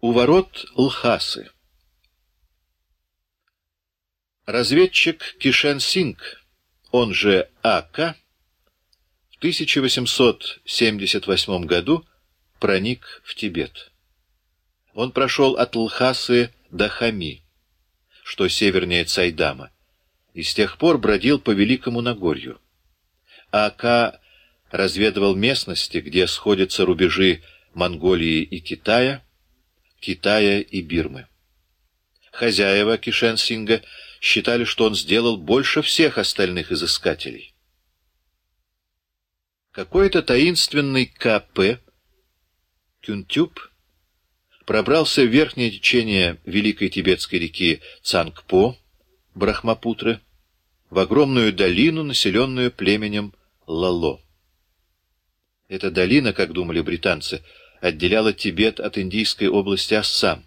У ворот Лхасы Разведчик Кишен Синг, он же А.К., в 1878 году проник в Тибет. Он прошел от Лхасы до Хами, что севернее Цайдама, и с тех пор бродил по Великому Нагорью. А.К. разведывал местности, где сходятся рубежи Монголии и Китая, Китая и Бирмы. Хозяева Кишенсинга считали, что он сделал больше всех остальных изыскателей. Какой-то таинственный КП, Кюнтюб, пробрался в верхнее течение Великой Тибетской реки Цангпо, Брахмапутры, в огромную долину, населенную племенем Лало. Эта долина, как думали британцы, — отделяла Тибет от индийской области Ассам.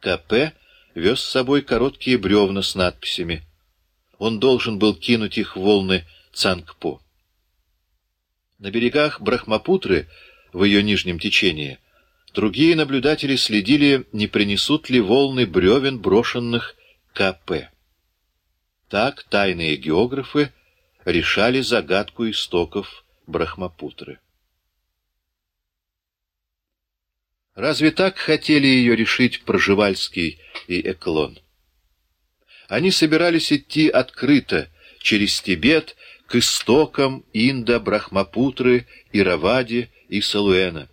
КП вез с собой короткие бревна с надписями. Он должен был кинуть их в волны Цангпо. На берегах Брахмапутры, в ее нижнем течении, другие наблюдатели следили, не принесут ли волны бревен, брошенных КП. Так тайные географы решали загадку истоков Брахмапутры. Разве так хотели ее решить Проживальский и Эклон? Они собирались идти открыто, через Тибет, к истокам Инда, Брахмапутры, Иравади и Салуэна.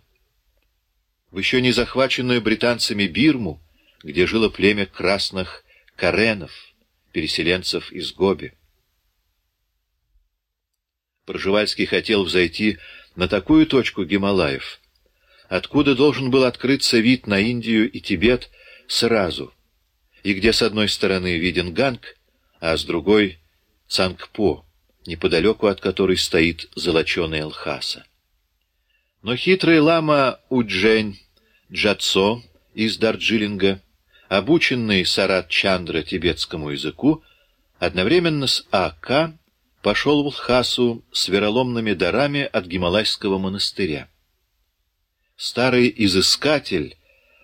В еще не захваченную британцами Бирму, где жило племя красных каренов, переселенцев из Гоби. Проживальский хотел взойти на такую точку Гималаев — откуда должен был открыться вид на Индию и Тибет сразу, и где с одной стороны виден Ганг, а с другой — Цангпо, неподалеку от которой стоит золоченая Лхаса. Но хитрый лама Уджень Джацо из Дарджилинга, обученный Сарат Чандра тибетскому языку, одновременно с А.К. пошел в Лхасу с вероломными дарами от Гималайского монастыря. Старый изыскатель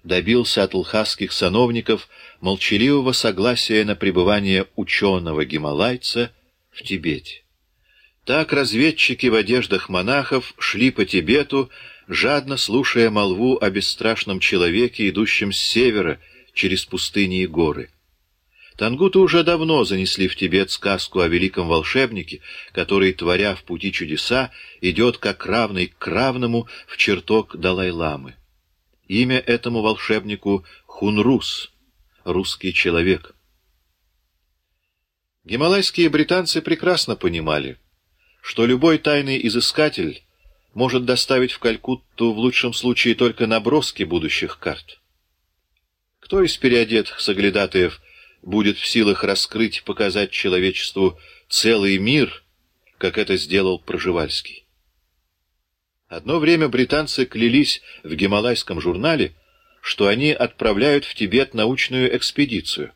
добился от лхасских сановников молчаливого согласия на пребывание ученого-гималайца в Тибете. Так разведчики в одеждах монахов шли по Тибету, жадно слушая молву о бесстрашном человеке, идущем с севера через пустыни и горы. Тангуты уже давно занесли в Тибет сказку о великом волшебнике, который, творя в пути чудеса, идет как равный к равному в чертог Далай-ламы. Имя этому волшебнику — Хунрус, русский человек. Гималайские британцы прекрасно понимали, что любой тайный изыскатель может доставить в Калькутту в лучшем случае только наброски будущих карт. Кто из переодетых соглядатаев — будет в силах раскрыть, показать человечеству целый мир, как это сделал Проживальский. Одно время британцы клялись в гималайском журнале, что они отправляют в Тибет научную экспедицию.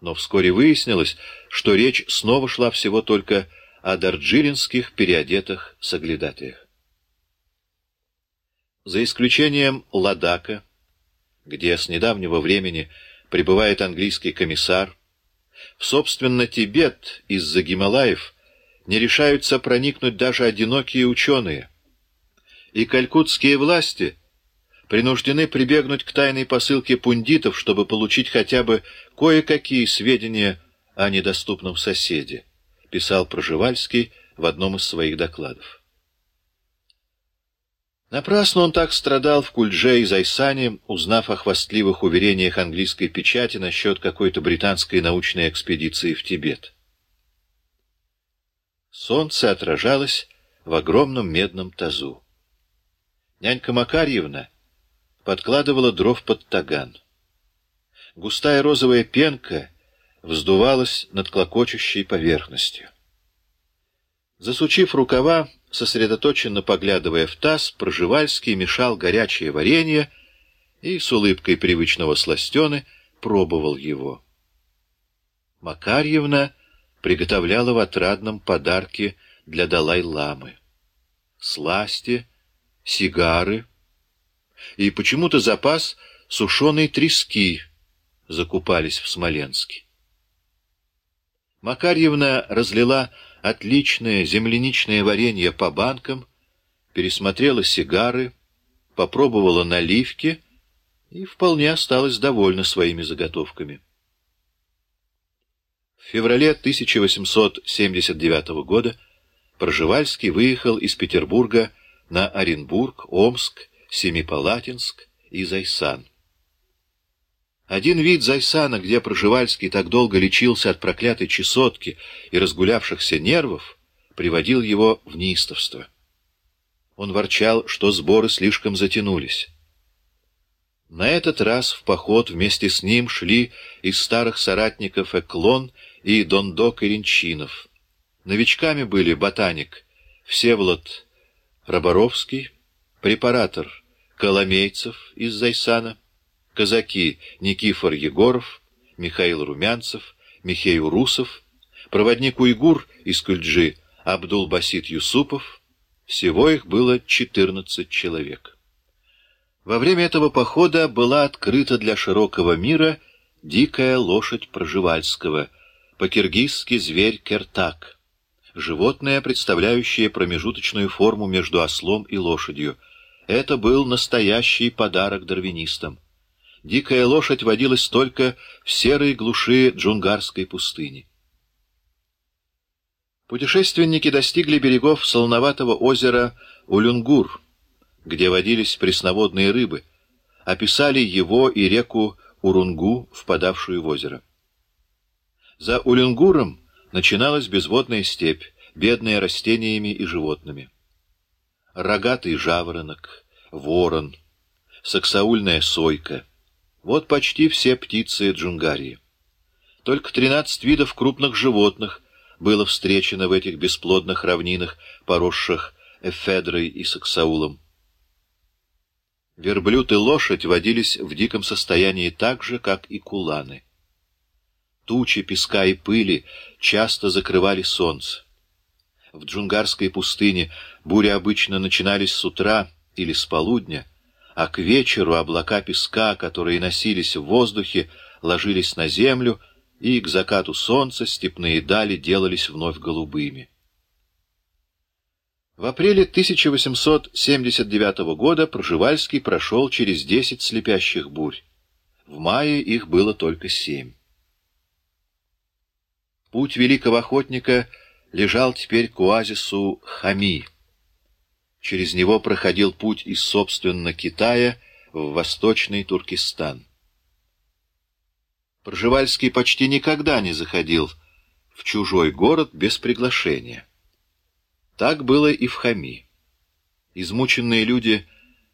Но вскоре выяснилось, что речь снова шла всего только о дарджилинских переодетых соглядатаях. За исключением Ладака, где с недавнего времени прибывает английский комиссар. В, собственно, Тибет из-за Гималаев не решаются проникнуть даже одинокие ученые. И калькутские власти принуждены прибегнуть к тайной посылке пундитов, чтобы получить хотя бы кое-какие сведения о недоступном соседе, писал Проживальский в одном из своих докладов. Напрасно он так страдал в Кульдже и Зайсане, узнав о хвастливых уверениях английской печати насчет какой-то британской научной экспедиции в Тибет. Солнце отражалось в огромном медном тазу. Нянька Макарьевна подкладывала дров под таган. Густая розовая пенка вздувалась над клокочущей поверхностью. Засучив рукава, сосредоточенно поглядывая в таз, Проживальский мешал горячее варенье и с улыбкой привычного сластены пробовал его. Макарьевна приготовляла в отрадном подарки для Далай-ламы. Сласти, сигары и почему-то запас сушеной трески закупались в Смоленске. Макарьевна разлила отличное земляничное варенье по банкам, пересмотрела сигары, попробовала наливки и вполне осталась довольна своими заготовками. В феврале 1879 года Проживальский выехал из Петербурга на Оренбург, Омск, Семипалатинск и Зайсан. Один вид Зайсана, где Проживальский так долго лечился от проклятой чесотки и разгулявшихся нервов, приводил его в неистовство. Он ворчал, что сборы слишком затянулись. На этот раз в поход вместе с ним шли из старых соратников Эклон и Дондок Иринчинов. Новичками были ботаник Всеволод Роборовский, препаратор Коломейцев из Зайсана, казаки Никифор Егоров, Михаил Румянцев, Михей Урусов, проводник уйгур из Кульджи Абдул-Басид Юсупов. Всего их было 14 человек. Во время этого похода была открыта для широкого мира дикая лошадь Проживальского, по-киргизски зверь Кертак, животное, представляющее промежуточную форму между ослом и лошадью. Это был настоящий подарок дарвинистам. Дикая лошадь водилась только в серой глуши джунгарской пустыни. Путешественники достигли берегов солоноватого озера Улюнгур, где водились пресноводные рыбы, описали его и реку Урунгу, впадавшую в озеро. За Улюнгуром начиналась безводная степь, бедная растениями и животными. Рогатый жаворонок, ворон, саксаульная сойка — вот почти все птицы Джунгарии. Только тринадцать видов крупных животных было встречено в этих бесплодных равнинах, поросших эфедрой и саксаулом. Верблюд и лошадь водились в диком состоянии так же, как и куланы. Тучи песка и пыли часто закрывали солнце. В джунгарской пустыне бури обычно начинались с утра или с полудня — а к вечеру облака песка, которые носились в воздухе, ложились на землю, и к закату солнца степные дали делались вновь голубыми. В апреле 1879 года Проживальский прошел через десять слепящих бурь. В мае их было только семь. Путь великого охотника лежал теперь к оазису Хами — Через него проходил путь из, собственно, Китая в восточный Туркестан. Пржевальский почти никогда не заходил в чужой город без приглашения. Так было и в Хами. Измученные люди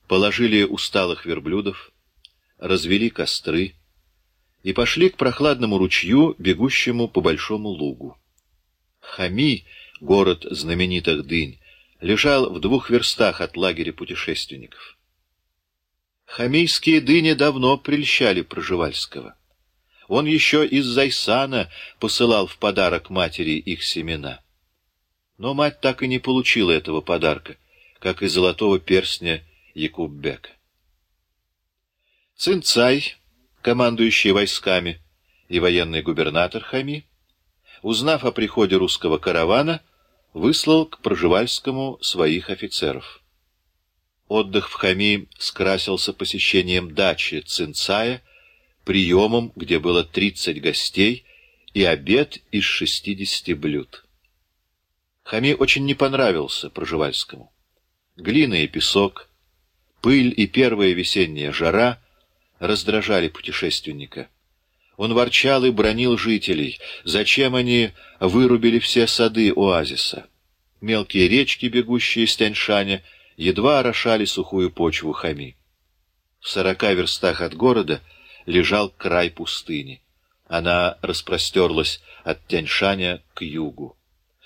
положили усталых верблюдов, развели костры и пошли к прохладному ручью, бегущему по большому лугу. Хами, город знаменитых дынь, лежал в двух верстах от лагеря путешественников. Хамийские дыни давно прельщали Проживальского. Он еще из Зайсана посылал в подарок матери их семена. Но мать так и не получила этого подарка, как и золотого перстня Якуббека. Цинцай, командующий войсками, и военный губернатор Хами, узнав о приходе русского каравана, выслал к Проживальскому своих офицеров. Отдых в Хами скрасился посещением дачи Цинцая, приемом, где было 30 гостей, и обед из 60 блюд. Хами очень не понравился Проживальскому. Глина и песок, пыль и первая весенняя жара раздражали путешественника. Он ворчал и бронил жителей. Зачем они вырубили все сады оазиса? Мелкие речки, бегущие из Тяньшаня, едва орошали сухую почву хами. В сорока верстах от города лежал край пустыни. Она распростерлась от Тяньшаня к югу.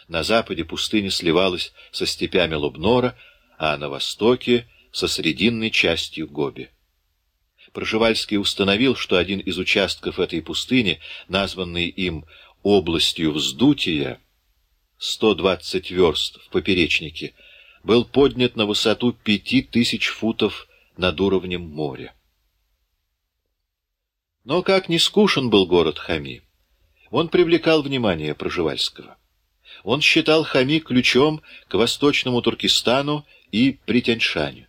На западе пустыня сливалась со степями Лубнора, а на востоке — со срединной частью Гоби. Проживальский установил, что один из участков этой пустыни, названный им областью вздутия, 120 верст в поперечнике, был поднят на высоту пяти тысяч футов над уровнем моря. Но как не скушен был город Хами, он привлекал внимание Проживальского. Он считал Хами ключом к восточному Туркестану и Притяньшаню.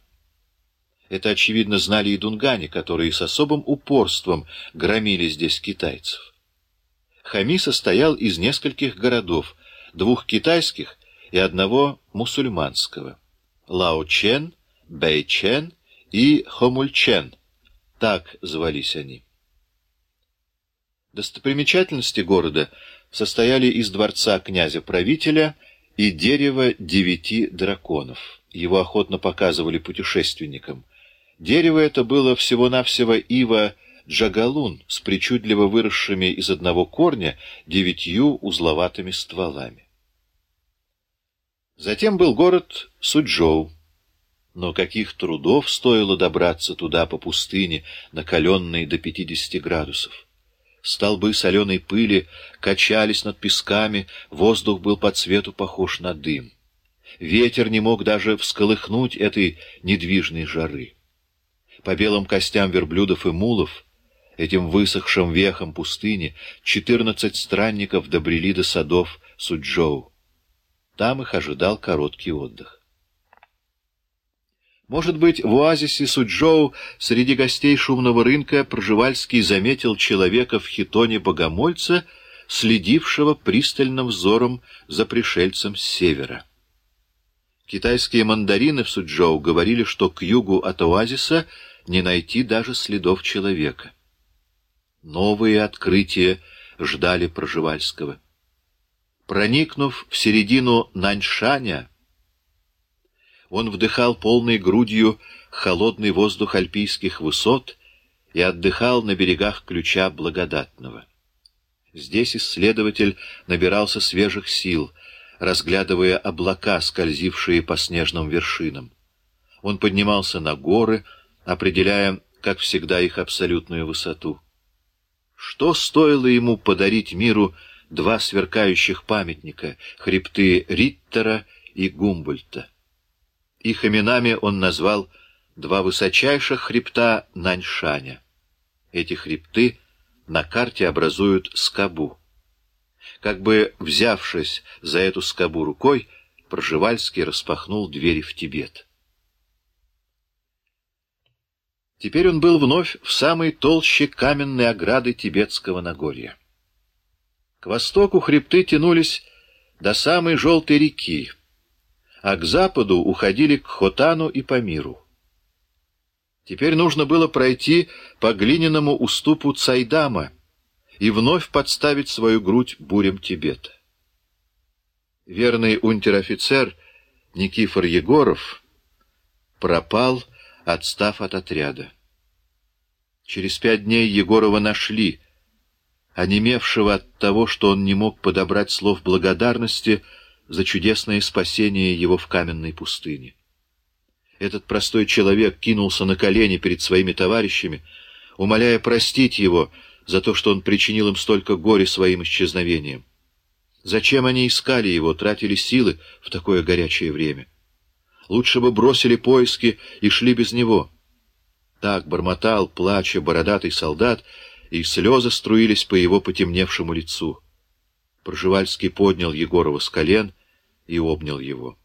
Это, очевидно, знали и дунгане, которые с особым упорством громили здесь китайцев. Хами состоял из нескольких городов, двух китайских и одного мусульманского. Лао-Чен, Бэй-Чен и Хомуль-Чен. Так звались они. Достопримечательности города состояли из дворца князя-правителя и дерева девяти драконов. Его охотно показывали путешественникам. Дерево это было всего-навсего ива джагалун с причудливо выросшими из одного корня девятью узловатыми стволами. Затем был город Суджоу. Но каких трудов стоило добраться туда по пустыне, накаленной до 50 градусов. Столбы соленой пыли качались над песками, воздух был по цвету похож на дым. Ветер не мог даже всколыхнуть этой недвижной жары. По белым костям верблюдов и мулов, этим высохшим вехом пустыни, четырнадцать странников добрели до садов Суджоу. Там их ожидал короткий отдых. Может быть, в оазисе Суджоу среди гостей шумного рынка Пржевальский заметил человека в хитоне богомольца, следившего пристальным взором за пришельцем с севера. Китайские мандарины в Суджоу говорили, что к югу от оазиса не найти даже следов человека. Новые открытия ждали Пржевальского. Проникнув в середину Наньшаня, он вдыхал полной грудью холодный воздух альпийских высот и отдыхал на берегах ключа благодатного. Здесь исследователь набирался свежих сил, разглядывая облака, скользившие по снежным вершинам. Он поднимался на горы, определяя, как всегда, их абсолютную высоту. Что стоило ему подарить миру два сверкающих памятника — хребты Риттера и Гумбольта? Их именами он назвал два высочайших хребта Наньшаня. Эти хребты на карте образуют скобу. Как бы взявшись за эту скобу рукой, Пржевальский распахнул двери в Тибет. Теперь он был вновь в самой толще каменной ограды тибетского Нагорья. К востоку хребты тянулись до самой желтой реки, а к западу уходили к Хотану и Памиру. Теперь нужно было пройти по глиняному уступу Цайдама и вновь подставить свою грудь бурям Тибета. Верный унтер-офицер Никифор Егоров пропал, отстав от отряда. Через пять дней Егорова нашли, онемевшего от того, что он не мог подобрать слов благодарности, за чудесное спасение его в каменной пустыне. Этот простой человек кинулся на колени перед своими товарищами, умоляя простить его за то, что он причинил им столько горя своим исчезновением. Зачем они искали его, тратили силы в такое горячее время? Лучше бы бросили поиски и шли без него. Так бормотал, плача, бородатый солдат, и слезы струились по его потемневшему лицу. Пржевальский поднял Егорова с колен и обнял его.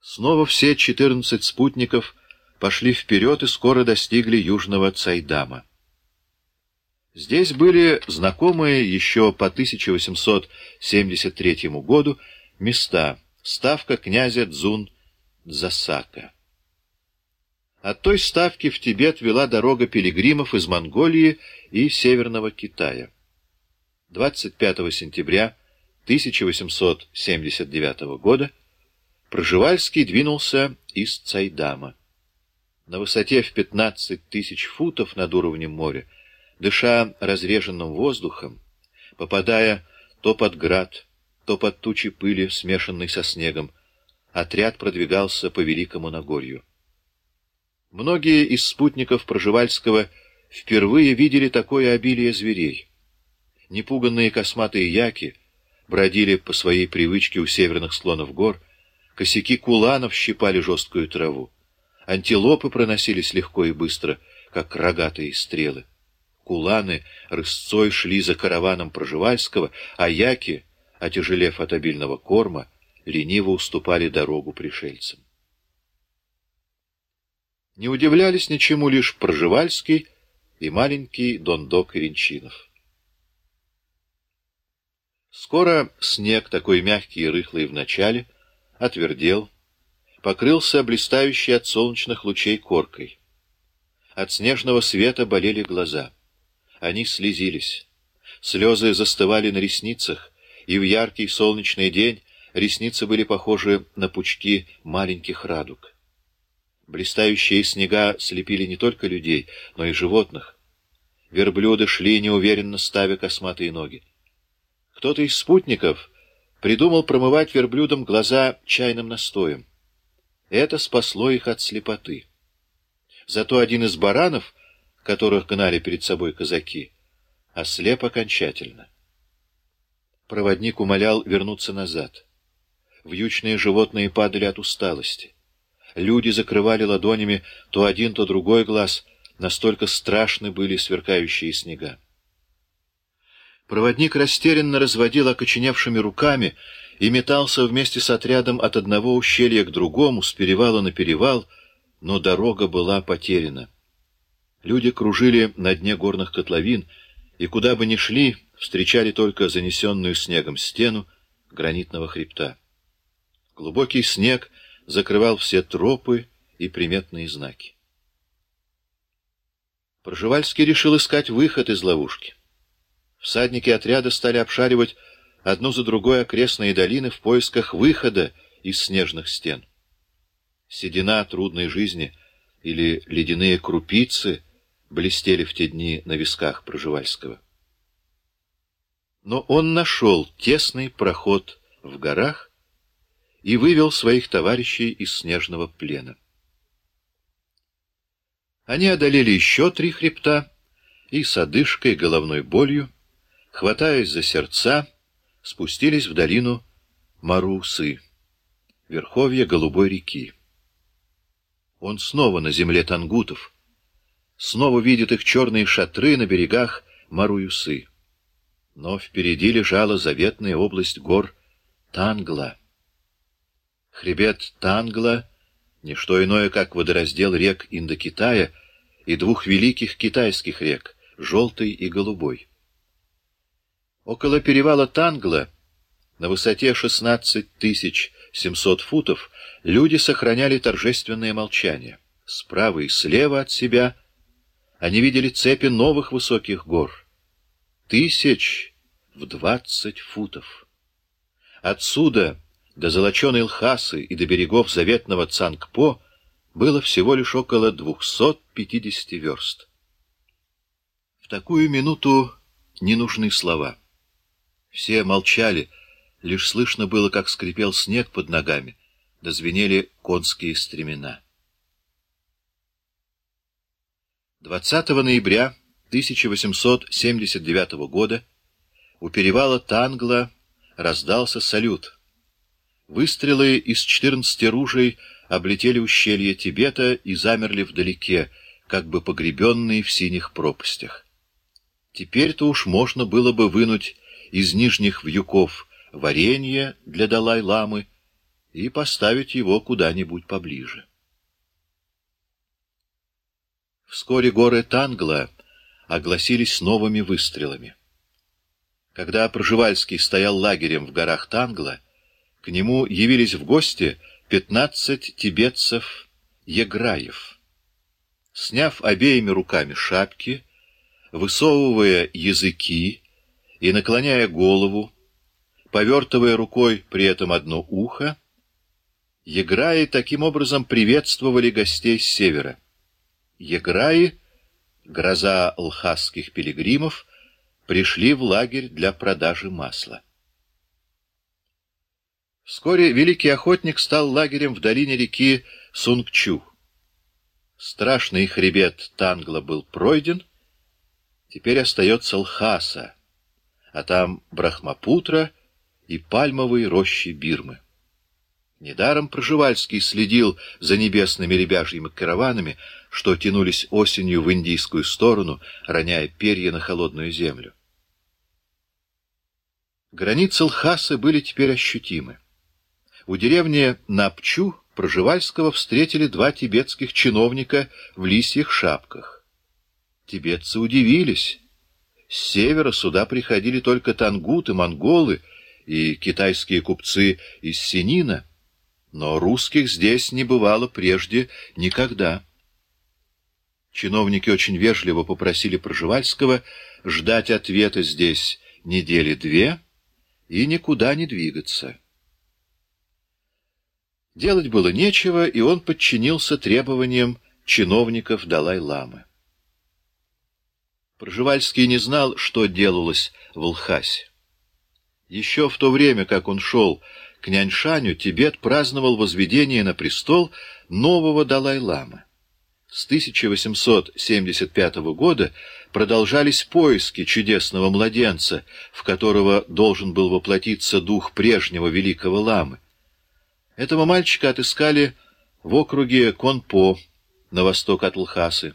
Снова все четырнадцать спутников пошли вперед и скоро достигли южного Цайдама. Здесь были знакомые еще по 1873 году места, ставка князя Дзун Дзасака. От той ставки в Тибет вела дорога пилигримов из Монголии и Северного Китая. 25 сентября 1879 года Проживальский двинулся из Цайдама. На высоте в 15 тысяч футов над уровнем моря, дыша разреженным воздухом, попадая то под град, то под тучи пыли, смешанной со снегом, отряд продвигался по Великому Нагорью. Многие из спутников Проживальского впервые видели такое обилие зверей. Непуганные косматые яки бродили по своей привычке у северных склонов гор, косяки куланов щипали жесткую траву, антилопы проносились легко и быстро, как рогатые стрелы. Куланы рысцой шли за караваном Проживальского, а яки, отяжелев от обильного корма, лениво уступали дорогу пришельцам. Не удивлялись ничему лишь Проживальский и маленький Дондок Иринчинов. Скоро снег, такой мягкий и рыхлый в начале, отвердел, покрылся блистающей от солнечных лучей коркой. От снежного света болели глаза. Они слезились. Слезы застывали на ресницах, и в яркий солнечный день ресницы были похожи на пучки маленьких радуг. Блистающие снега слепили не только людей, но и животных. Верблюды шли неуверенно, ставя косматые ноги. Кто-то из спутников придумал промывать верблюдам глаза чайным настоем. Это спасло их от слепоты. Зато один из баранов, которых гнали перед собой казаки, ослеп окончательно. Проводник умолял вернуться назад. Вьючные животные падали от усталости. Люди закрывали ладонями то один, то другой глаз, настолько страшны были сверкающие снега. Проводник растерянно разводил окоченевшими руками и метался вместе с отрядом от одного ущелья к другому, с перевала на перевал, но дорога была потеряна. Люди кружили на дне горных котловин, и куда бы ни шли, встречали только занесенную снегом стену гранитного хребта. Глубокий снег закрывал все тропы и приметные знаки. Проживальский решил искать выход из ловушки. Всадники отряда стали обшаривать одну за другой окрестные долины в поисках выхода из снежных стен. Седина трудной жизни или ледяные крупицы блестели в те дни на висках Проживальского. Но он нашел тесный проход в горах, и вывел своих товарищей из снежного плена. Они одолели еще три хребта и с одышкой, головной болью, хватаясь за сердца, спустились в долину Марусы, верховья Голубой реки. Он снова на земле тангутов, снова видит их черные шатры на берегах Маруюсы. Но впереди лежала заветная область гор Тангла. Хребет Тангла — не что иное, как водораздел рек Индокитая и двух великих китайских рек — Желтой и Голубой. Около перевала Тангла, на высоте 16 700 футов, люди сохраняли торжественное молчание. Справа и слева от себя они видели цепи новых высоких гор. Тысяч в двадцать футов. Отсюда до золоченой Лхасы и до берегов заветного Цангпо было всего лишь около 250 верст. В такую минуту не нужны слова. Все молчали, лишь слышно было, как скрипел снег под ногами, да звенели конские стремена. 20 ноября 1879 года у перевала Тангла раздался салют — Выстрелы из четырнадцати ружей облетели ущелье Тибета и замерли вдалеке, как бы погребенные в синих пропастях. Теперь-то уж можно было бы вынуть из нижних вьюков варенье для Далай-ламы и поставить его куда-нибудь поближе. Вскоре горы Тангла огласились новыми выстрелами. Когда Проживальский стоял лагерем в горах Тангла, к нему явились в гости пятнадцать тибетцев-еграев. Сняв обеими руками шапки, высовывая языки и наклоняя голову, повертывая рукой при этом одно ухо, еграи таким образом приветствовали гостей с севера. Еграи, гроза лхасских пилигримов, пришли в лагерь для продажи масла. Вскоре Великий Охотник стал лагерем в долине реки Сунгчу. Страшный хребет Тангла был пройден, теперь остается Лхаса, а там Брахмапутра и пальмовые рощи Бирмы. Недаром Проживальский следил за небесными ребяжьими караванами, что тянулись осенью в индийскую сторону, роняя перья на холодную землю. Границы Лхасы были теперь ощутимы. У деревни Напчу Проживальского встретили два тибетских чиновника в лисьих шапках. Тибетцы удивились. С севера сюда приходили только тангуты, монголы и китайские купцы из Синина — но русских здесь не бывало прежде никогда. Чиновники очень вежливо попросили Проживальского ждать ответа здесь недели две и никуда не двигаться. Делать было нечего, и он подчинился требованиям чиновников Далай-ламы. Проживальский не знал, что делалось в Лхасе. Еще в то время, как он шел к Няньшаню Тибет праздновал возведение на престол нового Далай-ламы. С 1875 года продолжались поиски чудесного младенца, в которого должен был воплотиться дух прежнего великого ламы. Этого мальчика отыскали в округе Конпо на восток от Лхасы.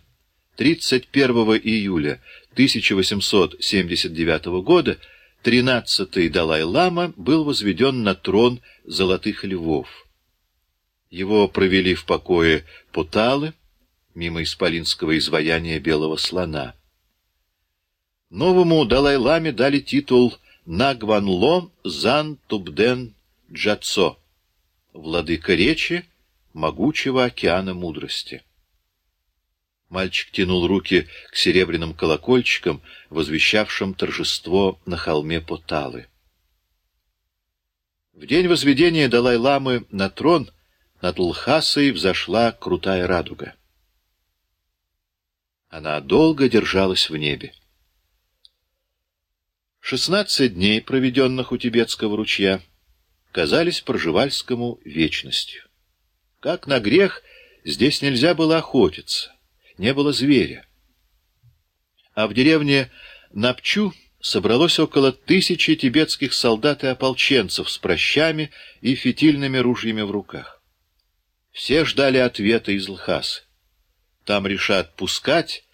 31 июля 1879 года Тринадцатый Далай-лама был возведен на трон золотых львов. Его провели в покое Путалы, мимо исполинского изваяния белого слона. Новому Далай-ламе дали титул Нагванло Зан Тубден Джацо, владыка речи могучего океана мудрости. Мальчик тянул руки к серебряным колокольчикам, возвещавшим торжество на холме Поталы. В день возведения Далай-ламы на трон над Лхасой взошла крутая радуга. Она долго держалась в небе. Шестнадцать дней, проведенных у Тибетского ручья, казались Проживальскому вечностью. Как на грех, здесь нельзя было охотиться не было зверя. А в деревне Напчу собралось около тысячи тибетских солдат и ополченцев с прощами и фитильными ружьями в руках. Все ждали ответа из Лхасы. Там решат, пускать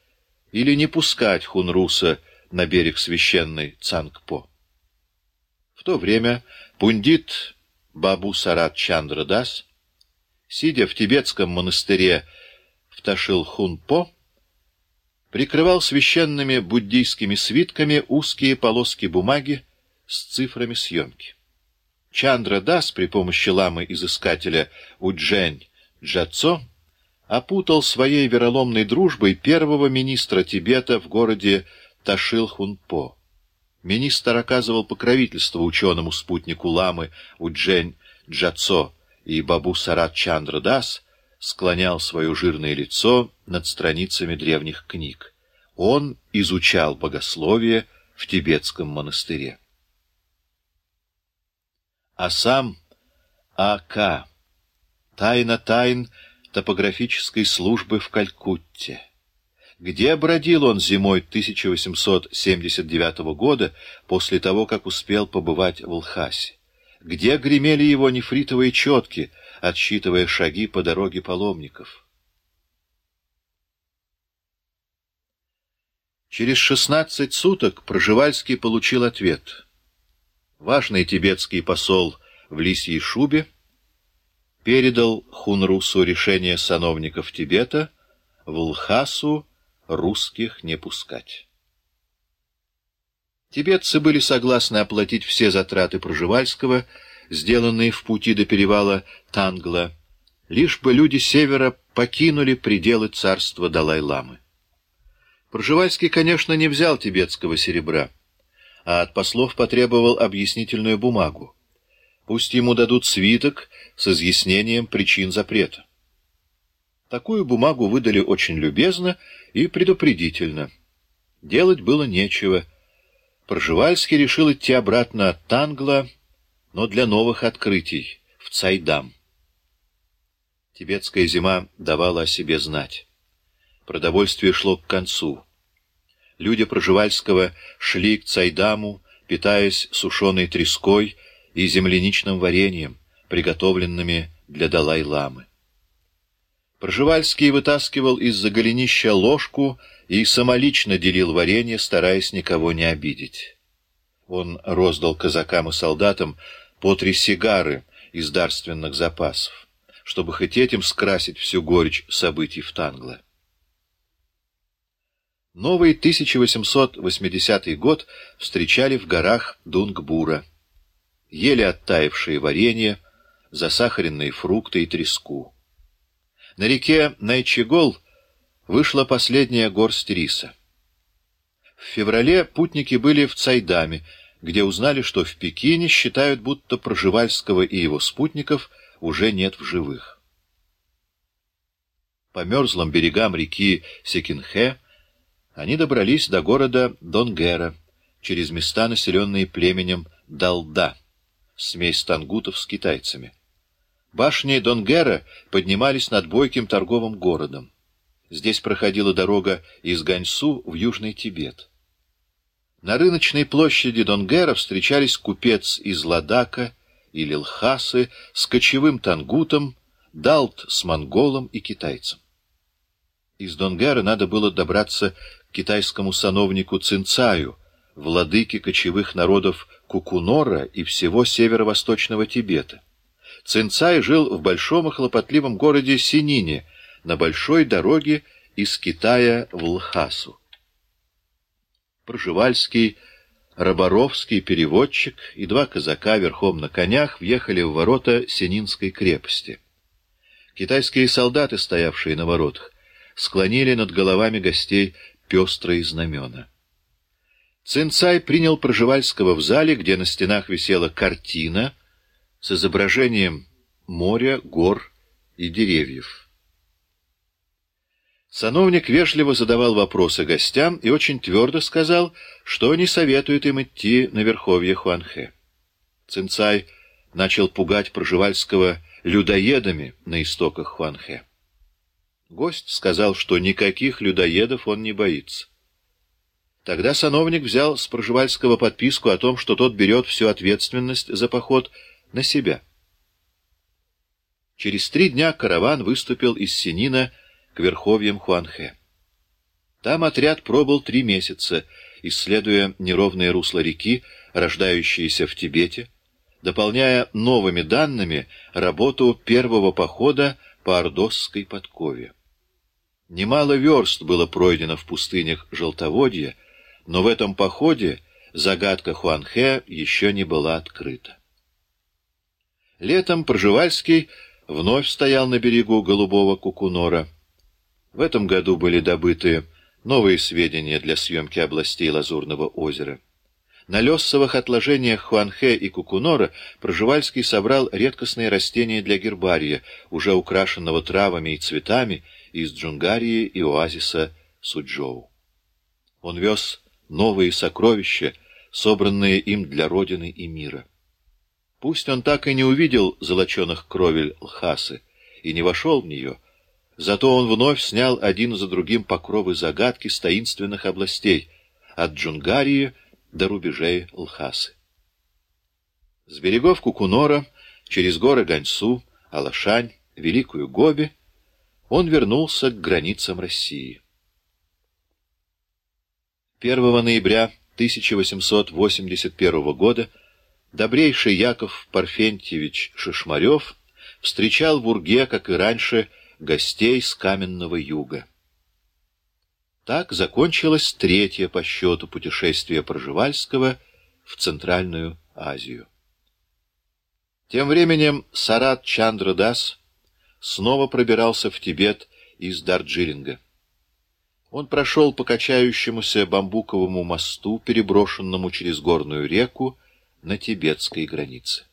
или не пускать Хунруса на берег священной Цангпо. В то время пундит Бабу Сарат Чандрадас, сидя в тибетском монастыре в Ташил-Хунпо, прикрывал священными буддийскими свитками узкие полоски бумаги с цифрами съемки. Чандра Дас при помощи ламы-изыскателя Уджень Джацо опутал своей вероломной дружбой первого министра Тибета в городе Ташил-Хунпо. Министр оказывал покровительство ученому-спутнику ламы Уджень Джацо и Бабу Сарат Чандра Дас — склонял свое жирное лицо над страницами древних книг. Он изучал богословие в тибетском монастыре. А сам А.К. Тайна тайн топографической службы в Калькутте. Где бродил он зимой 1879 года после того, как успел побывать в Лхасе? Где гремели его нефритовые четки — отсчитывая шаги по дороге паломников. Через шестнадцать суток Проживальский получил ответ. Важный тибетский посол в лисьей шубе передал Хунрусу решение сановников Тибета в Лхасу русских не пускать. Тибетцы были согласны оплатить все затраты Проживальского — сделанные в пути до перевала Тангла, лишь бы люди севера покинули пределы царства Далай-ламы. Проживальский, конечно, не взял тибетского серебра, а от послов потребовал объяснительную бумагу. Пусть ему дадут свиток с изъяснением причин запрета. Такую бумагу выдали очень любезно и предупредительно. Делать было нечего. Проживальский решил идти обратно от Тангла, но для новых открытий, в Цайдам. Тибетская зима давала о себе знать. Продовольствие шло к концу. Люди Проживальского шли к Цайдаму, питаясь сушеной треской и земляничным вареньем, приготовленными для Далай-ламы. Пржевальский вытаскивал из-за голенища ложку и самолично делил варенье, стараясь никого не обидеть. Он роздал казакам и солдатам по три сигары из дарственных запасов, чтобы хоть этим скрасить всю горечь событий в Тангло. Новый 1880 год встречали в горах Дунгбура. Ели оттаившие варенье, засахаренные фрукты и треску. На реке Найчегол вышла последняя горсть риса. В феврале путники были в Цайдаме, где узнали, что в Пекине считают, будто Проживальского и его спутников уже нет в живых. По мерзлым берегам реки Секинхе они добрались до города Донгера, через места, населенные племенем Далда, смесь тангутов с китайцами. Башни Донгера поднимались над бойким торговым городом. Здесь проходила дорога из Ганьсу в Южный Тибет. На рыночной площади Донгера встречались купец из Ладака или Лхасы с кочевым тангутом, Далт с монголом и китайцем. Из Донгера надо было добраться китайскому сановнику Цинцаю, владыке кочевых народов Кукунора и всего северо-восточного Тибета. Цинцай жил в большом и хлопотливом городе Синине, на большой дороге из Китая в Лхасу. Пржевальский, Роборовский переводчик и два казака верхом на конях въехали в ворота Сининской крепости. Китайские солдаты, стоявшие на воротах, склонили над головами гостей пестрые знамена. Цинцай принял Проживальского в зале, где на стенах висела картина с изображением моря, гор и деревьев. Сановник вежливо задавал вопросы гостям и очень твердо сказал, что не советует им идти на верховье Хуанхэ. Цинцай начал пугать Проживальского людоедами на истоках Хуанхэ. Гость сказал, что никаких людоедов он не боится. Тогда сановник взял с Проживальского подписку о том, что тот берет всю ответственность за поход на себя. Через три дня караван выступил из Синина к верховьям Хуанхэ. Там отряд пробыл три месяца, исследуя неровные русла реки, рождающиеся в Тибете, дополняя новыми данными работу первого похода по Ордосской подкове. Немало верст было пройдено в пустынях Желтоводья, но в этом походе загадка Хуанхэ еще не была открыта. Летом Пржевальский вновь стоял на берегу Голубого Кукунора. В этом году были добыты новые сведения для съемки областей Лазурного озера. На лесовых отложениях Хуанхэ и Кукунора Проживальский собрал редкостные растения для гербария, уже украшенного травами и цветами, из Джунгарии и оазиса Суджоу. Он вез новые сокровища, собранные им для Родины и мира. Пусть он так и не увидел золоченых кровель Лхасы и не вошел в нее, зато он вновь снял один за другим покровы загадки с таинственных областей, от Джунгарии до рубежей Лхасы. С берегов Кукунора, через горы Ганьсу, Алашань, Великую Гоби, он вернулся к границам России. 1 ноября 1881 года добрейший Яков Парфентьевич Шишмарев встречал в Урге, как и раньше, гостей с каменного юга. Так закончилось третье по счету путешествие Проживальского в Центральную Азию. Тем временем Сарат Чандрадас снова пробирался в Тибет из Дарджилинга. Он прошел по качающемуся бамбуковому мосту, переброшенному через горную реку на тибетской границе.